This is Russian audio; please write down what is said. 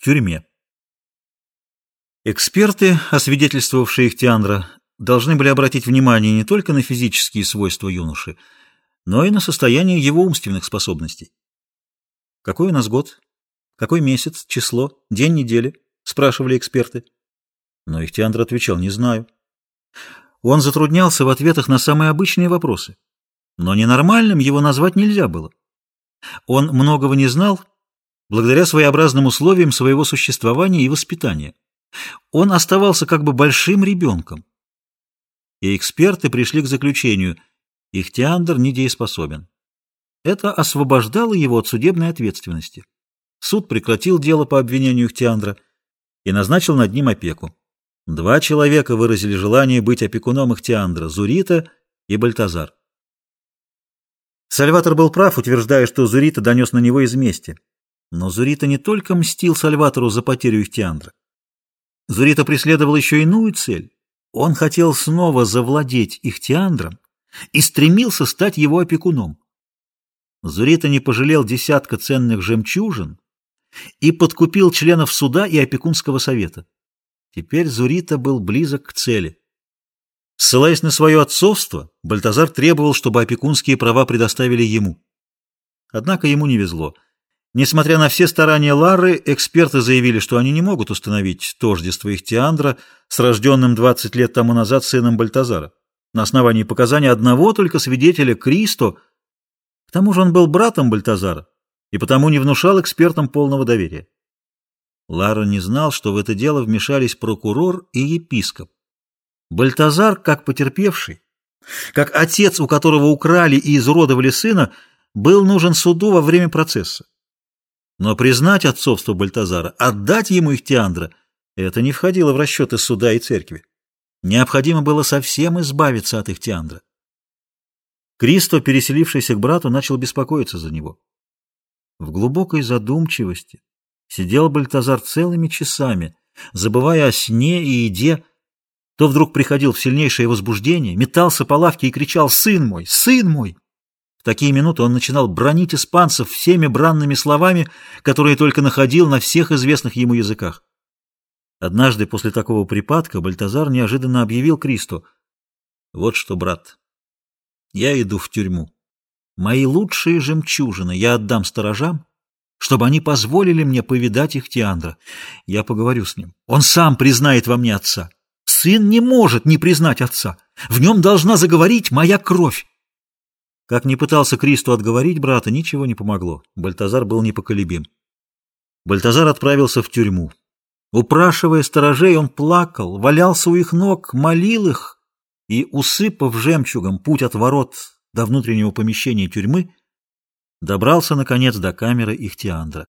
в тюрьме. Эксперты, освидетельствовавшие Ихтиандра, должны были обратить внимание не только на физические свойства юноши, но и на состояние его умственных способностей. «Какой у нас год? Какой месяц? Число? День недели?» — спрашивали эксперты. Но Ихтиандр отвечал «не знаю». Он затруднялся в ответах на самые обычные вопросы, но ненормальным его назвать нельзя было. Он многого не знал благодаря своеобразным условиям своего существования и воспитания. Он оставался как бы большим ребенком. И эксперты пришли к заключению – Ихтиандр недееспособен. Это освобождало его от судебной ответственности. Суд прекратил дело по обвинению Ихтиандра и назначил над ним опеку. Два человека выразили желание быть опекуном Ихтиандра – Зурита и Бальтазар. Сальватор был прав, утверждая, что Зурита донес на него из мести. Но Зурита не только мстил Сальватору за потерю Ихтиандра. Зурита преследовал еще иную цель. Он хотел снова завладеть Ихтиандром и стремился стать его опекуном. Зурита не пожалел десятка ценных жемчужин и подкупил членов суда и опекунского совета. Теперь Зурита был близок к цели. Ссылаясь на свое отцовство, Бальтазар требовал, чтобы опекунские права предоставили ему. Однако ему не везло – Несмотря на все старания Лары, эксперты заявили, что они не могут установить тождество Ихтиандра с рожденным 20 лет тому назад сыном Бальтазара. На основании показаний одного только свидетеля Кристо, к тому же он был братом Бальтазара и потому не внушал экспертам полного доверия. Лара не знал, что в это дело вмешались прокурор и епископ. Бальтазар, как потерпевший, как отец, у которого украли и изуродовали сына, был нужен суду во время процесса. Но признать отцовство Бальтазара, отдать ему Ихтиандра, это не входило в расчеты суда и церкви. Необходимо было совсем избавиться от Ихтиандра. Кристо, переселившийся к брату, начал беспокоиться за него. В глубокой задумчивости сидел Бальтазар целыми часами, забывая о сне и еде, то вдруг приходил в сильнейшее возбуждение, метался по лавке и кричал «Сын мой! Сын мой!» В такие минуты он начинал бронить испанцев всеми бранными словами, которые только находил на всех известных ему языках. Однажды после такого припадка Бальтазар неожиданно объявил Кристу, «Вот что, брат, я иду в тюрьму. Мои лучшие жемчужины я отдам сторожам, чтобы они позволили мне повидать их Тиандра. Я поговорю с ним. Он сам признает во мне отца. Сын не может не признать отца. В нем должна заговорить моя кровь. Как ни пытался Кристо отговорить брата, ничего не помогло. Бальтазар был непоколебим. Бальтазар отправился в тюрьму. Упрашивая сторожей, он плакал, валялся у их ног, молил их и, усыпав жемчугом путь от ворот до внутреннего помещения тюрьмы, добрался, наконец, до камеры Ихтиандра.